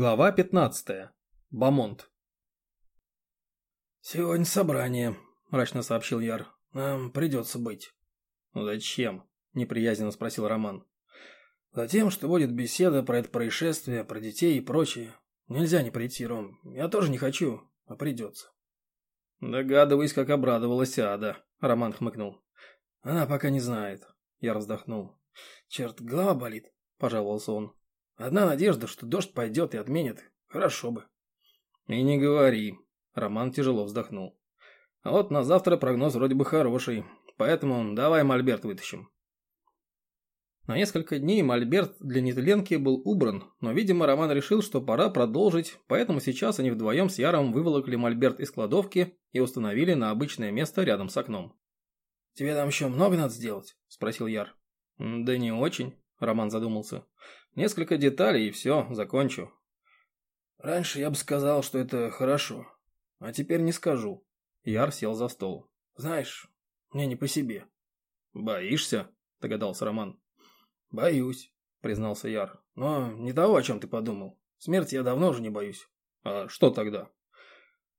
Глава 15. Бамонт. «Сегодня собрание», – мрачно сообщил Яр. «Нам придется быть». «Зачем?» – неприязненно спросил Роман. «Затем, что будет беседа про это происшествие, про детей и прочее. Нельзя не прийти, Ром. Я тоже не хочу, а придется». «Догадываюсь, как обрадовалась Ада», – Роман хмыкнул. «Она пока не знает», – я вздохнул. «Черт, голова болит», – пожаловался он. Одна надежда, что дождь пойдет и отменит. Хорошо бы. И не говори. Роман тяжело вздохнул. А вот на завтра прогноз вроде бы хороший. Поэтому давай мольберт вытащим. На несколько дней мольберт для нетленки был убран, но, видимо, Роман решил, что пора продолжить, поэтому сейчас они вдвоем с Яром выволокли мольберт из кладовки и установили на обычное место рядом с окном. «Тебе там еще много надо сделать?» – спросил Яр. «Да не очень», – Роман задумался. Несколько деталей и все, закончу. Раньше я бы сказал, что это хорошо, а теперь не скажу. Яр сел за стол. Знаешь, мне не по себе. Боишься? Догадался Роман. Боюсь, признался Яр. Но не того, о чем ты подумал. Смерти я давно уже не боюсь. А что тогда?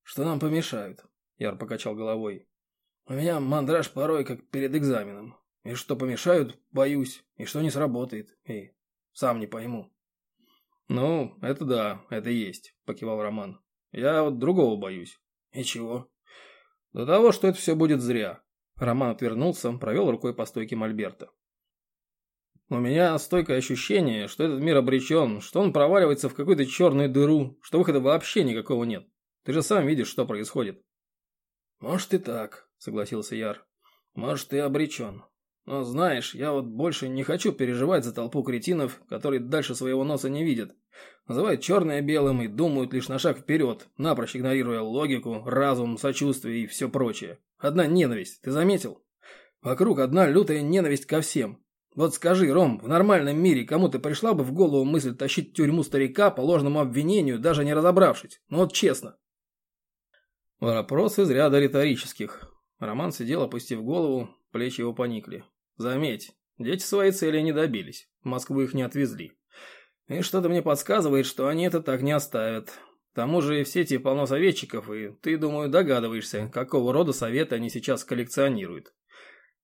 Что нам помешают? Яр покачал головой. У меня мандраж порой как перед экзаменом. И что помешают, боюсь, и что не сработает. И сам не пойму. Ну, это да, это есть, покивал Роман. Я вот другого боюсь. И чего? До того, что это все будет зря. Роман отвернулся, провел рукой по стойке Мольберта. У меня стойкое ощущение, что этот мир обречен, что он проваливается в какую-то черную дыру, что выхода вообще никакого нет. Ты же сам видишь, что происходит. Может и так, согласился Яр. Может и обречен. Но знаешь, я вот больше не хочу переживать за толпу кретинов, которые дальше своего носа не видят. Называют черное белым и думают лишь на шаг вперед, напрочь игнорируя логику, разум, сочувствие и все прочее. Одна ненависть, ты заметил? Вокруг одна лютая ненависть ко всем. Вот скажи, Ром, в нормальном мире кому-то пришла бы в голову мысль тащить тюрьму старика по ложному обвинению, даже не разобравшись? Ну вот честно. Вопрос из ряда риторических. Роман сидел, опустив голову, плечи его поникли. Заметь, дети своей цели не добились. В Москву их не отвезли. И что-то мне подсказывает, что они это так не оставят. К тому же в сети полно советчиков, и ты, думаю, догадываешься, какого рода советы они сейчас коллекционируют.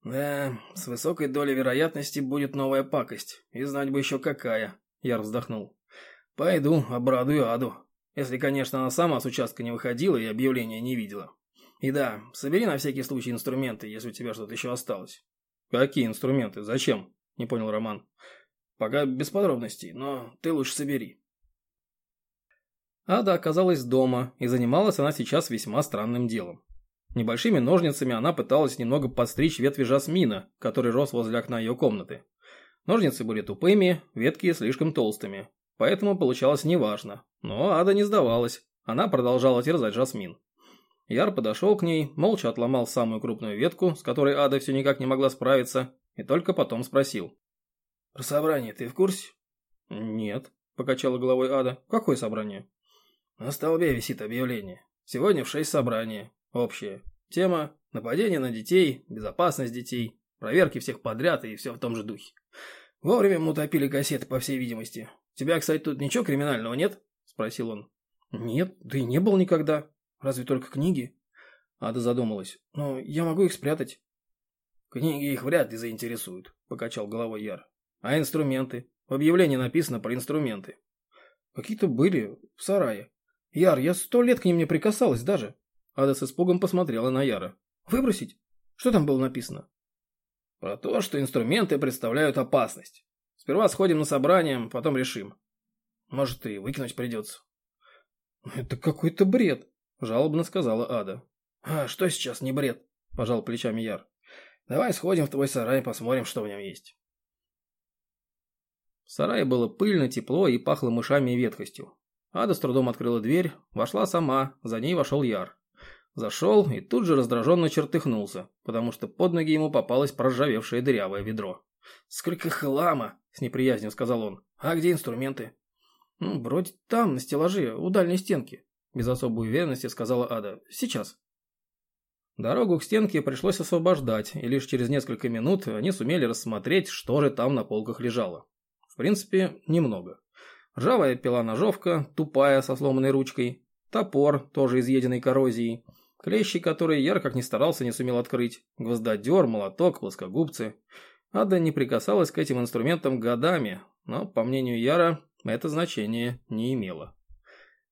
Да, с высокой долей вероятности будет новая пакость. И знать бы еще какая. Яр вздохнул. Пойду, обрадую Аду. Если, конечно, она сама с участка не выходила и объявления не видела. И да, собери на всякий случай инструменты, если у тебя что-то еще осталось. «Какие инструменты? Зачем?» – не понял Роман. «Пока без подробностей, но ты лучше собери». Ада оказалась дома, и занималась она сейчас весьма странным делом. Небольшими ножницами она пыталась немного подстричь ветви жасмина, который рос возле окна ее комнаты. Ножницы были тупыми, ветки слишком толстыми, поэтому получалось неважно. Но Ада не сдавалась, она продолжала терзать жасмин. Яр подошел к ней, молча отломал самую крупную ветку, с которой Ада все никак не могла справиться, и только потом спросил. «Про собрание ты в курсе?» «Нет», – покачала головой Ада. «Какое собрание?» «На столбе висит объявление. Сегодня в шесть собрания. Общее. Тема – нападение на детей, безопасность детей, проверки всех подряд и все в том же духе. Вовремя мы утопили кассеты, по всей видимости. тебя, кстати, тут ничего криминального нет?» – спросил он. «Нет, да и не было никогда», Разве только книги? Ада задумалась. Но я могу их спрятать. Книги их вряд ли заинтересуют, покачал головой Яр. А инструменты? В объявлении написано про инструменты. Какие-то были в сарае. Яр, я сто лет к ним не прикасалась даже. Ада с испугом посмотрела на Яра. Выбросить? Что там было написано? Про то, что инструменты представляют опасность. Сперва сходим на собрание, потом решим. Может, и выкинуть придется. Это какой-то бред. Жалобно сказала Ада. «А что сейчас не бред?» – пожал плечами Яр. «Давай сходим в твой сарай посмотрим, что в нем есть». В сарае было пыльно, тепло и пахло мышами и ветхостью. Ада с трудом открыла дверь, вошла сама, за ней вошел Яр. Зашел и тут же раздраженно чертыхнулся, потому что под ноги ему попалось проржавевшее дырявое ведро. «Сколько хлама!» – с неприязнью сказал он. «А где инструменты?» «Ну, вроде там, на стеллаже, у дальней стенки», без особой уверенности сказала Ада. «Сейчас». Дорогу к стенке пришлось освобождать, и лишь через несколько минут они сумели рассмотреть, что же там на полках лежало. В принципе, немного. ржавая пила-ножовка, тупая, со сломанной ручкой, топор, тоже изъеденный коррозией, клещи, которые Яр как ни старался не сумел открыть, гвоздодер, молоток, плоскогубцы. Ада не прикасалась к этим инструментам годами, но, по мнению Яра, это значение не имело.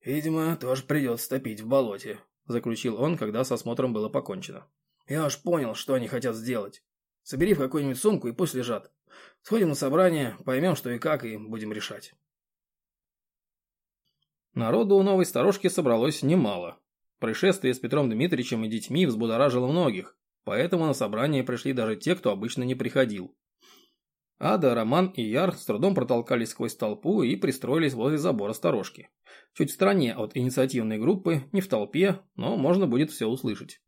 «Видимо, тоже придется топить в болоте», – заключил он, когда с осмотром было покончено. «Я уж понял, что они хотят сделать. Собери в какую-нибудь сумку и пусть лежат. Сходим на собрание, поймем, что и как, и будем решать». Народу у новой сторожки собралось немало. Происшествие с Петром Дмитриевичем и детьми взбудоражило многих, поэтому на собрание пришли даже те, кто обычно не приходил. Ада, Роман и Яр с трудом протолкались сквозь толпу и пристроились возле забора сторожки. Чуть в стороне от инициативной группы, не в толпе, но можно будет все услышать.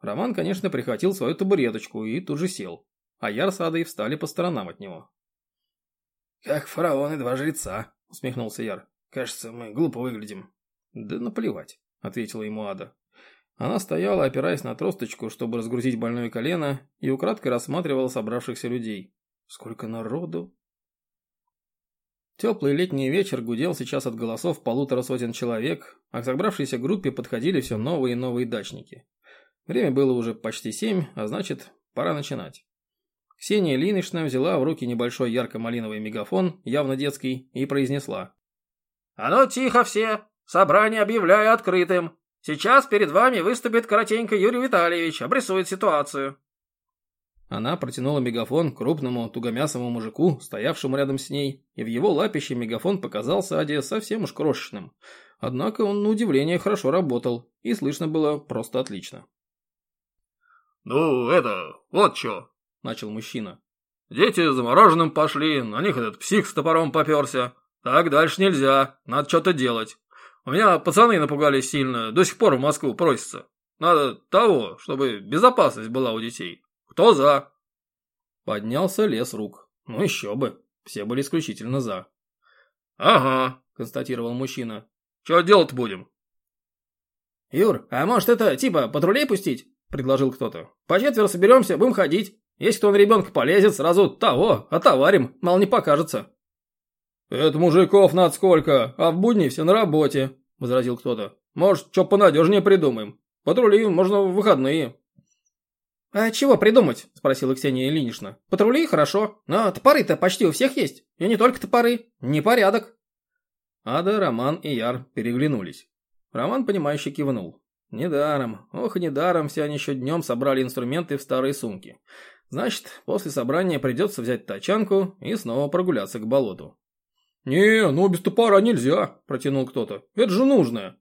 Роман, конечно, прихватил свою табуреточку и тут же сел, а Яр с Адой встали по сторонам от него. «Как фараон и два жреца», — усмехнулся Яр. «Кажется, мы глупо выглядим». «Да наплевать», — ответила ему Ада. Она стояла, опираясь на тросточку, чтобы разгрузить больное колено, и украдкой рассматривала собравшихся людей. Сколько народу! Теплый летний вечер гудел сейчас от голосов полутора сотен человек, а к собравшейся группе подходили все новые и новые дачники. Время было уже почти семь, а значит, пора начинать. Ксения Линишна взяла в руки небольшой ярко-малиновый мегафон, явно детский, и произнесла. «А ну тихо все! Собрание объявляю открытым! Сейчас перед вами выступит коротенько Юрий Витальевич, обрисует ситуацию!» Она протянула мегафон крупному тугомясому мужику, стоявшему рядом с ней, и в его лапище мегафон показался Аде совсем уж крошечным. Однако он на удивление хорошо работал, и слышно было просто отлично. «Ну, это, вот что», — начал мужчина. «Дети замороженным пошли, на них этот псих с топором поперся. Так дальше нельзя, надо что-то делать. У меня пацаны напугались сильно, до сих пор в Москву просятся. Надо того, чтобы безопасность была у детей. Кто за?» Поднялся лес рук. Ну еще бы. Все были исключительно за. «Ага», – констатировал мужчина. «Че делать будем?» «Юр, а может это, типа, патрулей пустить?» – предложил кто-то. «По четверо соберемся, будем ходить. Если кто на ребенка полезет, сразу того, отоварим, мало не покажется». «Это мужиков над сколько, а в будни все на работе», – возразил кто-то. «Может, что понадежнее придумаем. Патрули можно в выходные». «А чего придумать?» – спросила Ксения Ильинична. «Патрули хорошо, но топоры-то почти у всех есть. И не только топоры. Непорядок». Ада, Роман и Яр переглянулись. Роман, понимающе кивнул. Недаром, ох, недаром все они еще днем собрали инструменты в старые сумки. Значит, после собрания придется взять тачанку и снова прогуляться к болоту. «Не, ну без топора нельзя», – протянул кто-то. «Это же нужное».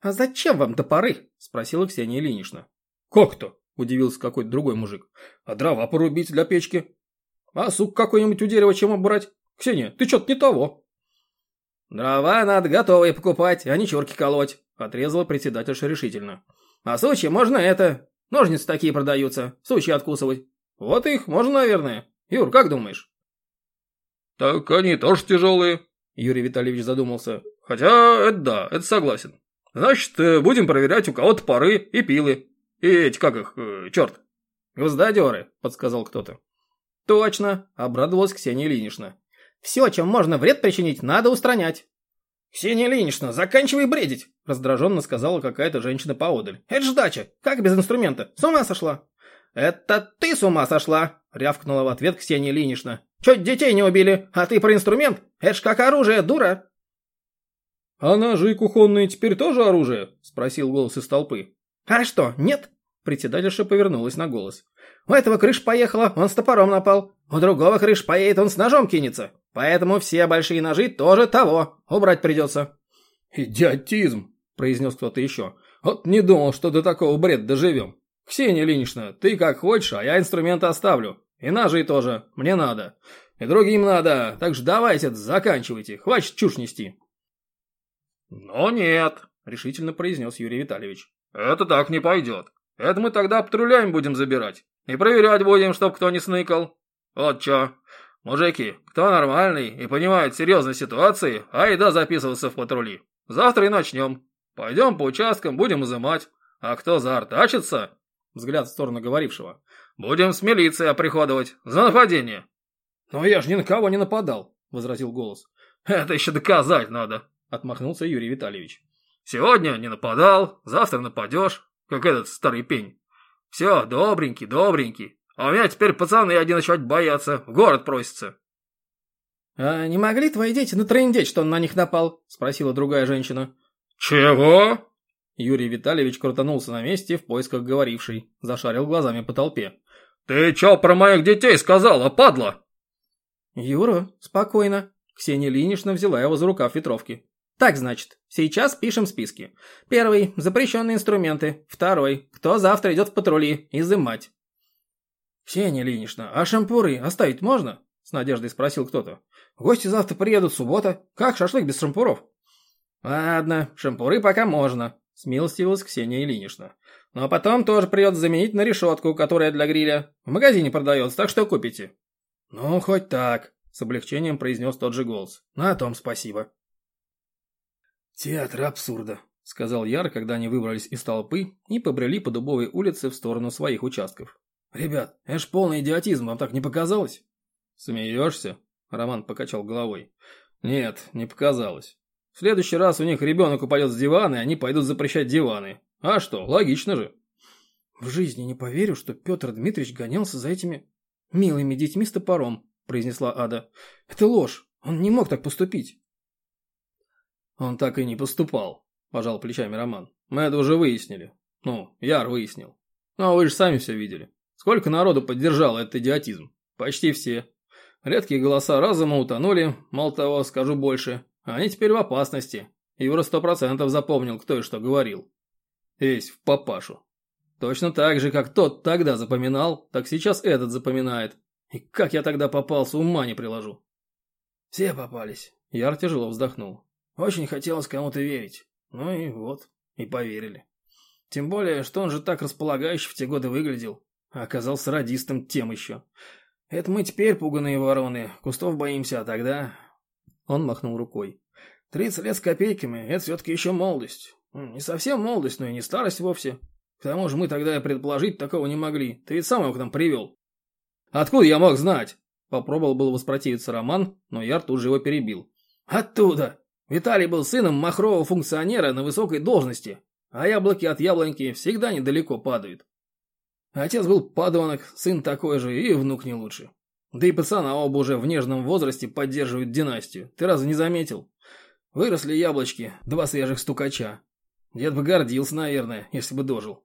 «А зачем вам топоры?» – спросила Ксения Ильинична. «Как-то?» – удивился какой-то другой мужик. «А дрова порубить для печки? А сук какой-нибудь у дерева чем обрать? Ксения, ты что-то не того». «Дрова надо готовые покупать, а не чурки колоть», – отрезала председательша решительно. «А сучья можно это. Ножницы такие продаются, сучья откусывать. Вот их можно, наверное. Юр, как думаешь?» «Так они тоже тяжелые», – Юрий Витальевич задумался. «Хотя, это да, это согласен. Значит, э, будем проверять у кого-то пары и пилы. И эти, как их, э, черт. Гвоздодеры, подсказал кто-то. Точно, обрадовалась Ксения Ильинична. Все, чем можно вред причинить, надо устранять. «Ксения Ильинична, заканчивай бредить!» – раздраженно сказала какая-то женщина поодаль. «Это ж дача! Как без инструмента? С ума сошла!» «Это ты с ума сошла!» – рявкнула в ответ Ксения Ильинична. «Чуть детей не убили, а ты про инструмент? Это ж как оружие, дура!» «А ножи кухонные теперь тоже оружие?» – спросил голос из толпы. «А что, нет?» Председательша повернулась на голос. «У этого крыш поехала, он с топором напал. У другого крыш поедет, он с ножом кинется. Поэтому все большие ножи тоже того. Убрать придется». «Идиотизм!» – произнес кто-то еще. «Вот не думал, что до такого бред доживем. Ксения Ильинична, ты как хочешь, а я инструменты оставлю. И ножи тоже. Мне надо. И другим надо. Так что давайте, заканчивайте. Хватит чушь нести». «Но нет», – решительно произнес Юрий Витальевич. «Это так не пойдет. Это мы тогда патруляем будем забирать. И проверять будем, чтоб кто не сныкал. Вот чё. Мужики, кто нормальный и понимает серьезной ситуации, айда записываться в патрули. Завтра и начнем. Пойдем по участкам, будем изымать. А кто заортачится, взгляд в сторону говорившего, будем с милицией оприходовать за нападение. Но я ж ни на кого не нападал, возразил голос. Это еще доказать надо, отмахнулся Юрий Витальевич. Сегодня не нападал, завтра нападешь, как этот старый пень. Все, добренький, добренький. А у меня теперь пацаны один начать бояться, в город просятся. «А не могли твои дети натрындеть, что он на них напал?» – спросила другая женщина. «Чего?» Юрий Витальевич крутанулся на месте в поисках говорившей, зашарил глазами по толпе. «Ты чё про моих детей сказала, падла?» «Юра, спокойно». Ксения Ильинична взяла его за рукав ветровки. «Так, значит, сейчас пишем списки. Первый – запрещенные инструменты. Второй – кто завтра идет в патрули, изымать». «Ксения Ильинична, а шампуры оставить можно?» – с надеждой спросил кто-то. «Гости завтра приедут, суббота. Как шашлык без шампуров?» «Ладно, шампуры пока можно», – смилостивилась Ксения Ильинична. «Но потом тоже придется заменить на решетку, которая для гриля. В магазине продается, так что купите». «Ну, хоть так», – с облегчением произнес тот же голос. «На том спасибо». «Театр абсурда», — сказал Яр, когда они выбрались из толпы и побрели по Дубовой улице в сторону своих участков. «Ребят, это ж полный идиотизм, вам так не показалось?» «Смеешься?» — Роман покачал головой. «Нет, не показалось. В следующий раз у них ребенок упадет с дивана, и они пойдут запрещать диваны. А что, логично же». «В жизни не поверю, что Петр Дмитриевич гонялся за этими милыми детьми с топором», — произнесла Ада. «Это ложь. Он не мог так поступить». Он так и не поступал, пожал плечами Роман. Мы это уже выяснили. Ну, Яр выяснил. Ну, вы же сами все видели. Сколько народу поддержало этот идиотизм? Почти все. Редкие голоса разума утонули, мало того, скажу больше. Они теперь в опасности. Юра сто процентов запомнил, кто и что говорил. Весь в папашу. Точно так же, как тот тогда запоминал, так сейчас этот запоминает. И как я тогда попался, ума не приложу. Все попались. Яр тяжело вздохнул. Очень хотелось кому-то верить. Ну и вот, и поверили. Тем более, что он же так располагающе в те годы выглядел. А оказался радистом тем еще. Это мы теперь пуганые вороны, кустов боимся, а тогда... Он махнул рукой. Тридцать лет с копейками – это все-таки еще молодость. Не совсем молодость, но и не старость вовсе. К тому же мы тогда и предположить такого не могли. Ты ведь сам его к нам привел. Откуда я мог знать? Попробовал был воспротивиться Роман, но Яр тут же его перебил. Оттуда! Виталий был сыном махрового функционера на высокой должности, а яблоки от яблоньки всегда недалеко падают. Отец был подонок, сын такой же и внук не лучше. Да и пацана оба уже в нежном возрасте поддерживают династию. Ты разве не заметил? Выросли яблочки, два свежих стукача. Дед бы гордился, наверное, если бы дожил.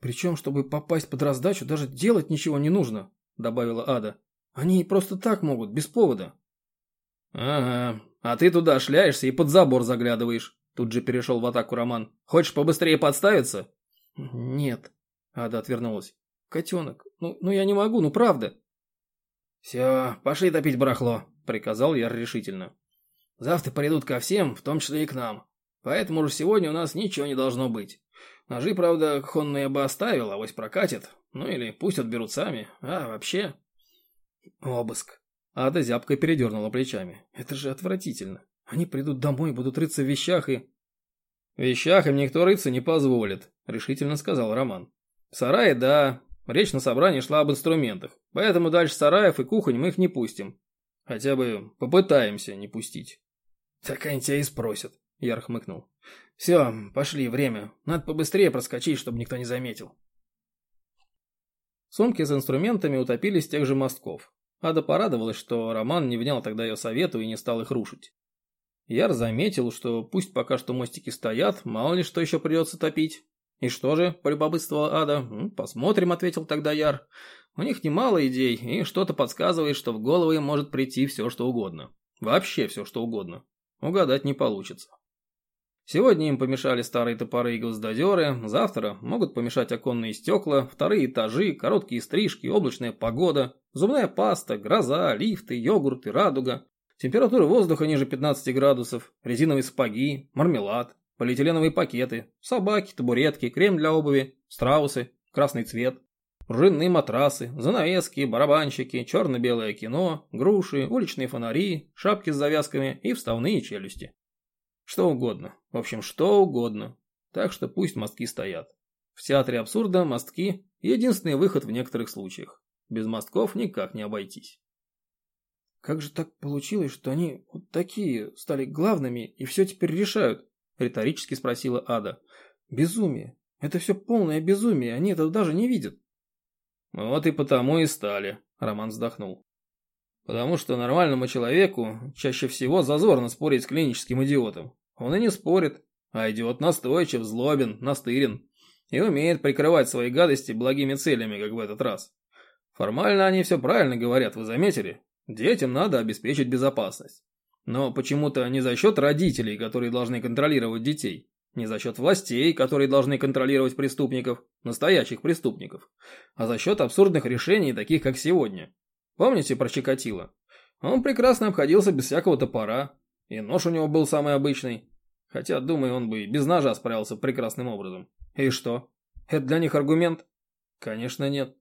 Причем, чтобы попасть под раздачу, даже делать ничего не нужно, добавила Ада. Они просто так могут, без повода. Ага, а ты туда шляешься и под забор заглядываешь. Тут же перешел в атаку Роман. Хочешь побыстрее подставиться? Нет. Ада отвернулась. Котенок, ну, ну я не могу, ну правда. Все, пошли топить барахло, приказал я решительно. Завтра придут ко всем, в том числе и к нам. Поэтому уже сегодня у нас ничего не должно быть. Ножи, правда, конные бы оставил, а авось прокатит. Ну или пусть отберут сами. А вообще... Обыск. Ада зябко передернула плечами. Это же отвратительно. Они придут домой, и будут рыться в вещах и... Вещах им никто рыться не позволит, решительно сказал Роман. В сарае, да. Речь на собрании шла об инструментах. Поэтому дальше сараев и кухонь мы их не пустим. Хотя бы попытаемся не пустить. Так они тебя и спросят, Яр хмыкнул. Все, пошли, время. Надо побыстрее проскочить, чтобы никто не заметил. Сумки с инструментами утопились тех же мостков. Ада порадовалась, что Роман не внял тогда ее совету и не стал их рушить. Яр заметил, что пусть пока что мостики стоят, мало ли что еще придется топить. И что же, полюбопытствовала Ада. Посмотрим, ответил тогда Яр. У них немало идей, и что-то подсказывает, что в голову им может прийти все, что угодно. Вообще все, что угодно. Угадать не получится. Сегодня им помешали старые топоры и гвоздодеры, завтра могут помешать оконные стекла, вторые этажи, короткие стрижки, облачная погода, зубная паста, гроза, лифты, йогурты, радуга, температура воздуха ниже 15 градусов, резиновые сапоги, мармелад, полиэтиленовые пакеты, собаки, табуретки, крем для обуви, страусы, красный цвет, пружинные матрасы, занавески, барабанщики, черно-белое кино, груши, уличные фонари, шапки с завязками и вставные челюсти. Что угодно. В общем, что угодно. Так что пусть мостки стоят. В театре абсурда мостки – единственный выход в некоторых случаях. Без мостков никак не обойтись. Как же так получилось, что они вот такие стали главными и все теперь решают? Риторически спросила Ада. Безумие. Это все полное безумие, они этого даже не видят. Вот и потому и стали, Роман вздохнул. Потому что нормальному человеку чаще всего зазорно спорить с клиническим идиотом. Он и не спорит, а идиот настойчив, злобен, настырен и умеет прикрывать свои гадости благими целями, как в этот раз. Формально они все правильно говорят, вы заметили? Детям надо обеспечить безопасность. Но почему-то не за счет родителей, которые должны контролировать детей, не за счет властей, которые должны контролировать преступников, настоящих преступников, а за счет абсурдных решений, таких как сегодня. Помните про Чикатило? Он прекрасно обходился без всякого топора, и нож у него был самый обычный. Хотя, думаю, он бы и без ножа справился прекрасным образом. И что? Это для них аргумент? Конечно, нет.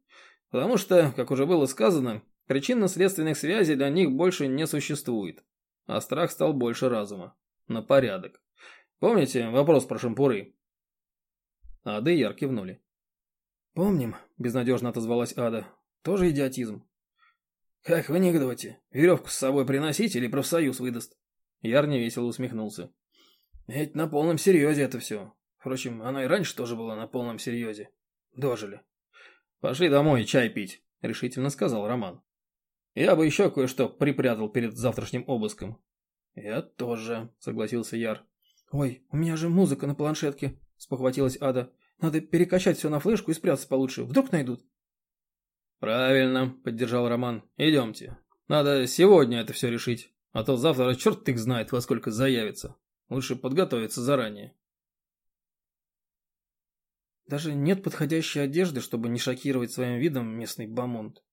Потому что, как уже было сказано, причинно-следственных связей для них больше не существует. А страх стал больше разума. На порядок. Помните вопрос про шампуры? Ада и Яр кивнули. «Помним», – безнадежно отозвалась Ада. «Тоже идиотизм». «Как в анекдоте. Веревку с собой приносить или профсоюз выдаст?» Яр невесело усмехнулся. «Ведь на полном серьезе это все. Впрочем, оно и раньше тоже было на полном серьезе. Дожили». «Пошли домой чай пить», — решительно сказал Роман. «Я бы еще кое-что припрятал перед завтрашним обыском». «Я тоже», — согласился Яр. «Ой, у меня же музыка на планшетке», — спохватилась Ада. «Надо перекачать все на флешку и спрятаться получше. Вдруг найдут». «Правильно», — поддержал Роман. «Идемте. Надо сегодня это все решить, а то завтра черт их знает, во сколько заявится. Лучше подготовиться заранее». Даже нет подходящей одежды, чтобы не шокировать своим видом местный бамонт.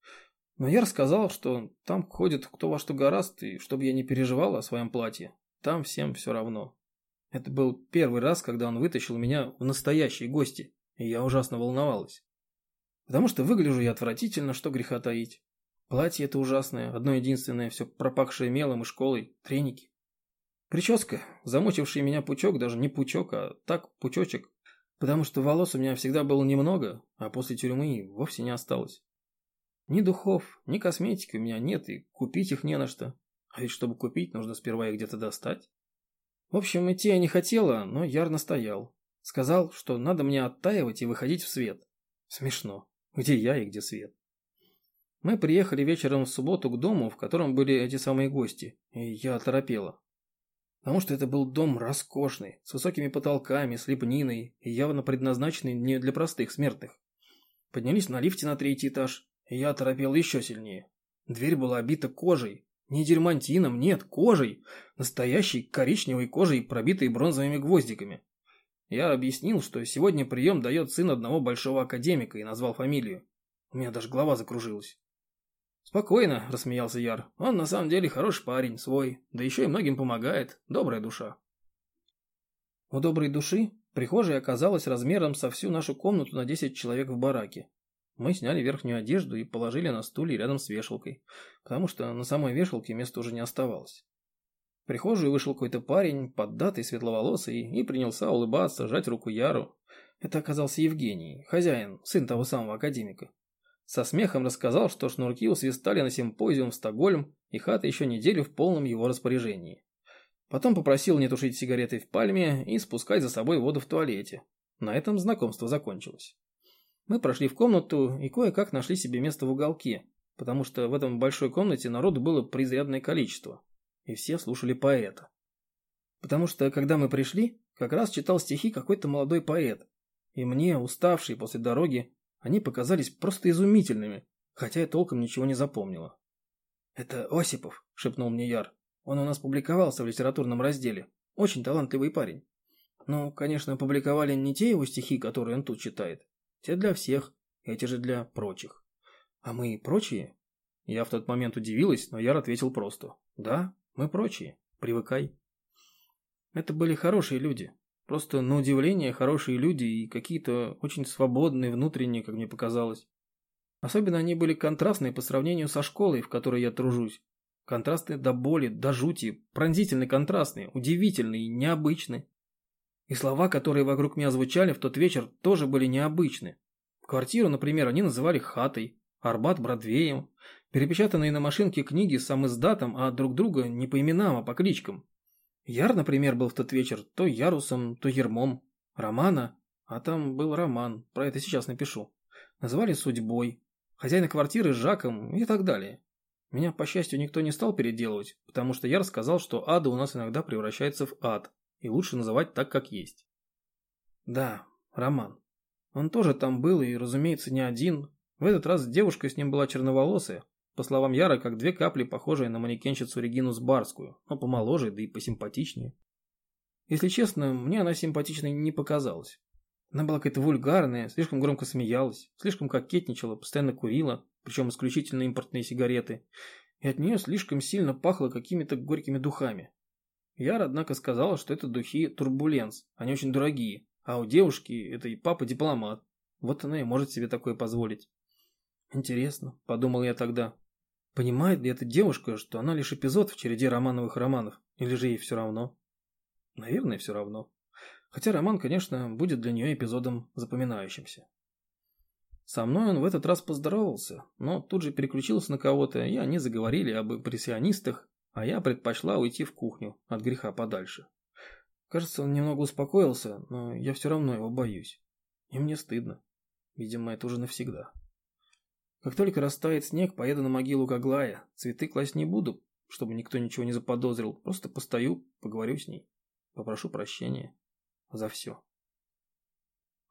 Но я рассказал, что там ходит кто во что гораст, и чтобы я не переживал о своем платье. Там всем все равно. Это был первый раз, когда он вытащил меня в настоящие гости, и я ужасно волновалась. Потому что выгляжу я отвратительно, что греха таить. Платье это ужасное, одно единственное, все пропахшее мелом и школой, треники. Прическа, замучивший меня пучок, даже не пучок, а так пучочек, потому что волос у меня всегда было немного, а после тюрьмы вовсе не осталось. Ни духов, ни косметики у меня нет, и купить их не на что. А ведь чтобы купить, нужно сперва их где-то достать. В общем, идти я не хотела, но Яр настоял. Сказал, что надо мне оттаивать и выходить в свет. Смешно. Где я и где Свет? Мы приехали вечером в субботу к дому, в котором были эти самые гости, и я оторопела. Потому что это был дом роскошный, с высокими потолками, с лепниной и явно предназначенный не для простых смертных. Поднялись на лифте на третий этаж, и я оторопел еще сильнее. Дверь была обита кожей. Не дермантином, нет, кожей. Настоящей коричневой кожей, пробитой бронзовыми гвоздиками. Я объяснил, что сегодня прием дает сын одного большого академика и назвал фамилию. У меня даже голова закружилась. «Спокойно», – рассмеялся Яр. «Он на самом деле хороший парень, свой, да еще и многим помогает. Добрая душа». У доброй души прихожая оказалась размером со всю нашу комнату на 10 человек в бараке. Мы сняли верхнюю одежду и положили на стулья рядом с вешалкой, потому что на самой вешалке места уже не оставалось прихожую вышел какой-то парень, поддатый, светловолосый, и принялся улыбаться, жать руку Яру. Это оказался Евгений, хозяин, сын того самого академика. Со смехом рассказал, что шнурки усвистали на симпозиум в Стокгольм, и хата еще неделю в полном его распоряжении. Потом попросил не тушить сигареты в пальме и спускать за собой воду в туалете. На этом знакомство закончилось. Мы прошли в комнату и кое-как нашли себе место в уголке, потому что в этом большой комнате народу было преизрядное количество и все слушали поэта. Потому что, когда мы пришли, как раз читал стихи какой-то молодой поэт, и мне, уставший после дороги, они показались просто изумительными, хотя я толком ничего не запомнила. «Это Осипов», — шепнул мне Яр. «Он у нас публиковался в литературном разделе. Очень талантливый парень. Ну, конечно, публиковали не те его стихи, которые он тут читает. Те для всех, эти же для прочих. А мы прочие?» Я в тот момент удивилась, но Яр ответил просто. «Да, мы прочие. Привыкай. Это были хорошие люди. Просто на удивление хорошие люди и какие-то очень свободные внутренние, как мне показалось. Особенно они были контрастные по сравнению со школой, в которой я тружусь. Контрастные до боли, до жути, пронзительно контрастные, удивительные необычные. И слова, которые вокруг меня звучали в тот вечер, тоже были необычны. Квартиру, например, они называли хатой, Арбат Бродвеем, перепечатанные на машинке книги сам издатом, а друг друга не по именам, а по кличкам. Яр, например, был в тот вечер то Ярусом, то Ермом. Романа, а там был роман, про это сейчас напишу. Называли судьбой, хозяина квартиры Жаком и так далее. Меня, по счастью, никто не стал переделывать, потому что я рассказал, что ада у нас иногда превращается в ад, и лучше называть так, как есть. Да, Роман. Он тоже там был и, разумеется, не один. В этот раз девушка с ним была черноволосая, по словам Яра, как две капли, похожие на манекенщицу Регину Сбарскую, но помоложе, да и посимпатичнее. Если честно, мне она симпатичной не показалась. Она была какая-то вульгарная, слишком громко смеялась, слишком кокетничала, постоянно курила, причем исключительно импортные сигареты, и от нее слишком сильно пахло какими-то горькими духами. Яр, однако, сказала, что это духи Турбуленс, они очень дорогие, а у девушки это и папа дипломат. Вот она и может себе такое позволить. Интересно, подумал я тогда. Понимает ли эта девушка, что она лишь эпизод в череде романовых романов, или же ей все равно? Наверное, все равно. Хотя роман, конечно, будет для нее эпизодом запоминающимся. Со мной он в этот раз поздоровался, но тут же переключился на кого-то, и они заговорили об импрессионистах, а я предпочла уйти в кухню, от греха подальше. Кажется, он немного успокоился, но я все равно его боюсь. И мне стыдно. Видимо, это уже навсегда. Как только растает снег, поеду на могилу Каглая. Цветы класть не буду, чтобы никто ничего не заподозрил. Просто постою, поговорю с ней. Попрошу прощения за все.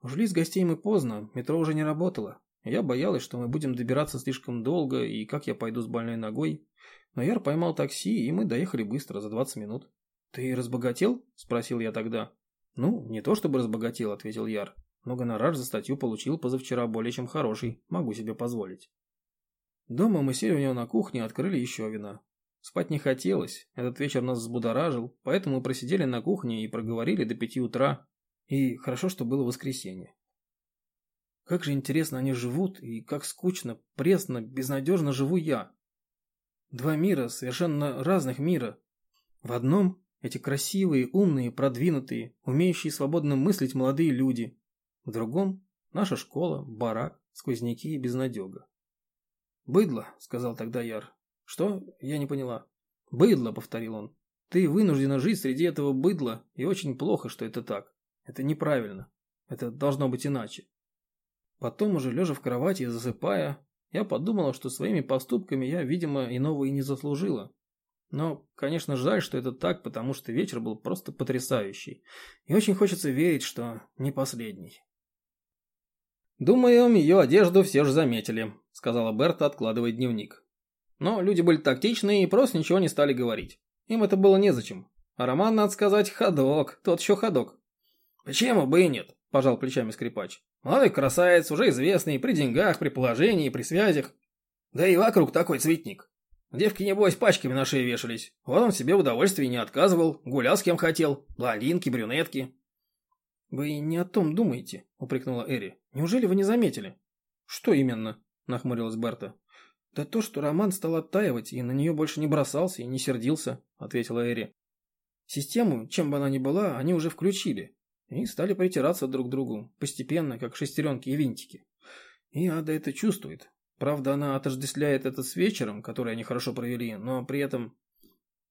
Ушли с гостей мы поздно, метро уже не работало. Я боялась, что мы будем добираться слишком долго и как я пойду с больной ногой. Но Яр поймал такси, и мы доехали быстро, за 20 минут. «Ты разбогател?» – спросил я тогда. «Ну, не то чтобы разбогател», – ответил Яр. «Но гонорар за статью получил позавчера более чем хороший. Могу себе позволить». Дома мы сели у него на кухне и открыли еще вина. Спать не хотелось, этот вечер нас взбудоражил, поэтому мы просидели на кухне и проговорили до пяти утра. И хорошо, что было воскресенье. Как же интересно они живут, и как скучно, пресно, безнадежно живу я. Два мира, совершенно разных мира. В одном эти красивые, умные, продвинутые, умеющие свободно мыслить молодые люди. В другом наша школа, барак, сквозняки и безнадега. «Быдло», — сказал тогда Яр. «Что? Я не поняла». «Быдло», — повторил он. «Ты вынуждена жить среди этого быдла, и очень плохо, что это так. Это неправильно. Это должно быть иначе». Потом, уже лежа в кровати и засыпая, я подумала, что своими поступками я, видимо, иного и не заслужила. Но, конечно, жаль, что это так, потому что вечер был просто потрясающий. И очень хочется верить, что не последний. «Думаю, ее одежду все же заметили», — сказала Берта, откладывая дневник. Но люди были тактичны и просто ничего не стали говорить. Им это было незачем. А Роман, надо сказать, ходок, тот еще ходок. «Почему бы и нет?» – пожал плечами скрипач. «Молодой красавец, уже известный, при деньгах, при положении, при связях. Да и вокруг такой цветник. Девки, небось, пачками на шее вешались. Вот он себе в удовольствии не отказывал, гулял с кем хотел. Блондинки, брюнетки». «Вы не о том думаете», – упрекнула Эри. «Неужели вы не заметили?» «Что именно?» – нахмурилась Берта. «Да то, что Роман стал оттаивать и на нее больше не бросался и не сердился», — ответила Эри. «Систему, чем бы она ни была, они уже включили и стали притираться друг к другу, постепенно, как шестеренки и винтики. И Ада это чувствует. Правда, она отождествляет это с вечером, который они хорошо провели, но при этом...»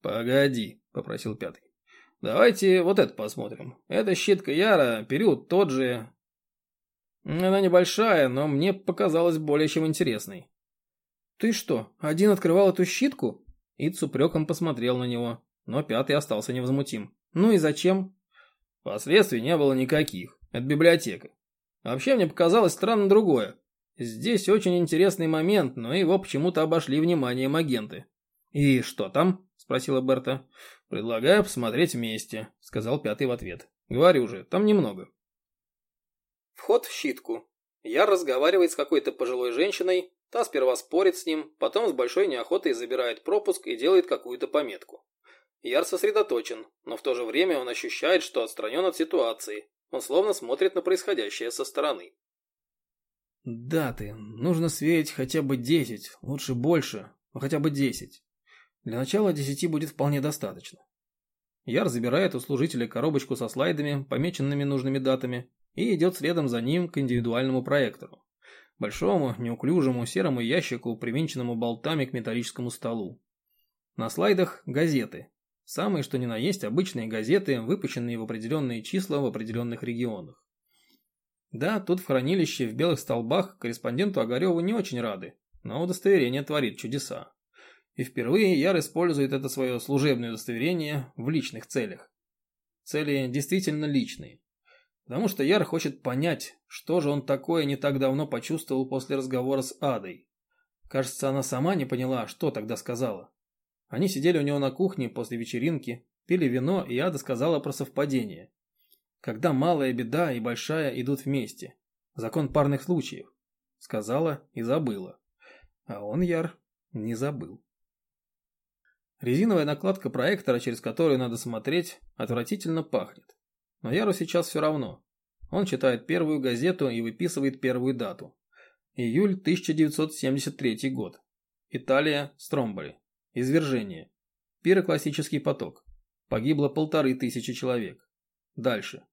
«Погоди», — попросил пятый. «Давайте вот это посмотрим. Это щитка Яра, период тот же...» Она небольшая, но мне показалась более чем интересной. «Ты что, один открывал эту щитку?» Ид с упреком посмотрел на него, но пятый остался невозмутим. «Ну и зачем?» Последствий не было никаких. Это библиотека. Вообще мне показалось странно другое. Здесь очень интересный момент, но его почему-то обошли вниманием агенты. «И что там?» – спросила Берта. «Предлагаю посмотреть вместе», – сказал пятый в ответ. «Говорю же, там немного». Вход в щитку. Я разговаривает с какой-то пожилой женщиной, Та сперва спорит с ним, потом с большой неохотой забирает пропуск и делает какую-то пометку. Яр сосредоточен, но в то же время он ощущает, что отстранен от ситуации. Он словно смотрит на происходящее со стороны. Даты. Нужно сверить хотя бы 10, лучше больше, но хотя бы 10. Для начала 10 будет вполне достаточно. Яр забирает у служителя коробочку со слайдами, помеченными нужными датами, и идет следом за ним к индивидуальному проектору. большому, неуклюжему серому ящику, привинченному болтами к металлическому столу. На слайдах газеты. Самые что ни на есть обычные газеты, выпущенные в определенные числа в определенных регионах. Да, тут в хранилище в белых столбах корреспонденту Огареву не очень рады, но удостоверение творит чудеса. И впервые Яр использует это свое служебное удостоверение в личных целях. Цели действительно личные. Потому что Яр хочет понять, что же он такое не так давно почувствовал после разговора с Адой. Кажется, она сама не поняла, что тогда сказала. Они сидели у него на кухне после вечеринки, пили вино, и Ада сказала про совпадение. Когда малая беда и большая идут вместе. Закон парных случаев. Сказала и забыла. А он, Яр, не забыл. Резиновая накладка проектора, через которую надо смотреть, отвратительно пахнет. Но Яру сейчас все равно. Он читает первую газету и выписывает первую дату. Июль 1973 год. Италия, Стромболи. Извержение. Пироклассический поток. Погибло полторы тысячи человек. Дальше.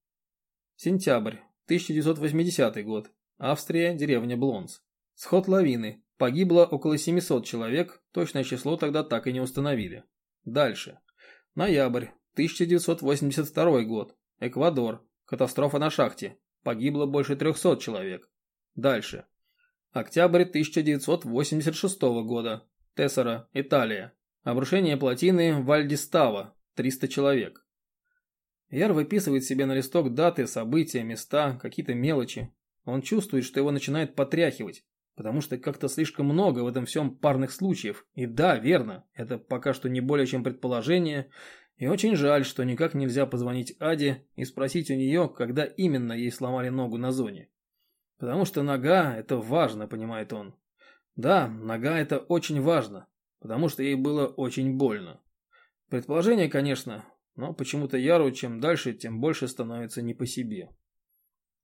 Сентябрь 1980 год. Австрия, деревня Блонс. Сход лавины. Погибло около 700 человек, точное число тогда так и не установили. Дальше. Ноябрь 1982 год. Эквадор. Катастрофа на шахте. Погибло больше 300 человек. Дальше. Октябрь 1986 года. Тессера, Италия. Обрушение плотины Вальдистава, 300 человек. Яр выписывает себе на листок даты, события, места, какие-то мелочи. Он чувствует, что его начинает потряхивать, потому что как-то слишком много в этом всем парных случаев. И да, верно, это пока что не более чем предположение, и очень жаль, что никак нельзя позвонить Аде и спросить у нее, когда именно ей сломали ногу на зоне. Потому что нога – это важно, понимает он. Да, нога это очень важно, потому что ей было очень больно. Предположение, конечно, но почему-то Яру чем дальше, тем больше становится не по себе.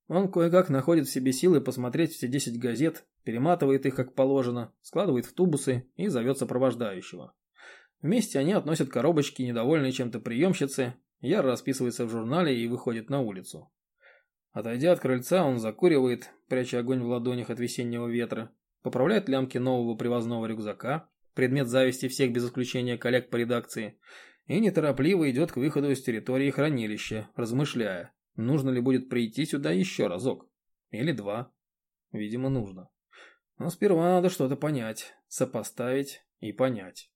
Он кое-как находит в себе силы посмотреть все 10 газет, перематывает их как положено, складывает в тубусы и зовет сопровождающего. Вместе они относят коробочки, недовольные чем-то приемщицы, Яр расписывается в журнале и выходит на улицу. Отойдя от крыльца, он закуривает, пряча огонь в ладонях от весеннего ветра, поправляет лямки нового привозного рюкзака, предмет зависти всех без исключения коллег по редакции, и неторопливо идет к выходу из территории хранилища, размышляя, нужно ли будет прийти сюда еще разок. Или два. Видимо, нужно. Но сперва надо что-то понять, сопоставить и понять.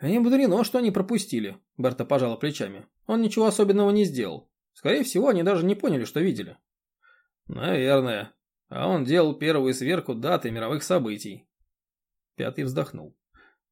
«Не мудрено, что они пропустили», — Берта пожала плечами. «Он ничего особенного не сделал. Скорее всего, они даже не поняли, что видели». «Наверное», а он делал первую сверку даты мировых событий. Пятый вздохнул.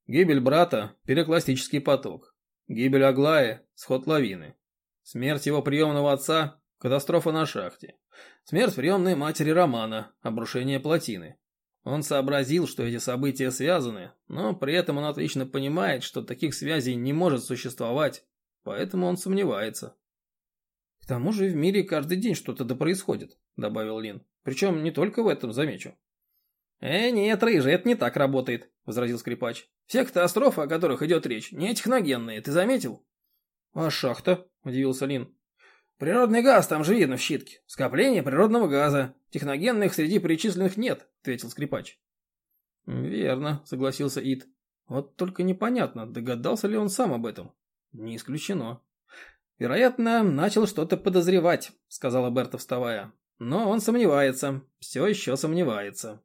Гибель брата – переклассический поток. Гибель Аглая – сход лавины. Смерть его приемного отца – катастрофа на шахте. Смерть приемной матери Романа – обрушение плотины. Он сообразил, что эти события связаны, но при этом он отлично понимает, что таких связей не может существовать, поэтому он сомневается. «К тому же в мире каждый день что-то да происходит», – добавил Лин. Причем не только в этом, замечу. «Э, нет, рыжий, это не так работает», — возразил скрипач. «Все катастрофы, о которых идет речь, не техногенные, ты заметил?» «А шахта?» — удивился Лин. «Природный газ там же видно в щитке. Скопление природного газа. Техногенных среди перечисленных нет», — ответил скрипач. «Верно», — согласился Ит. «Вот только непонятно, догадался ли он сам об этом?» «Не исключено». «Вероятно, начал что-то подозревать», — сказала Берта, вставая. Но он сомневается, все еще сомневается.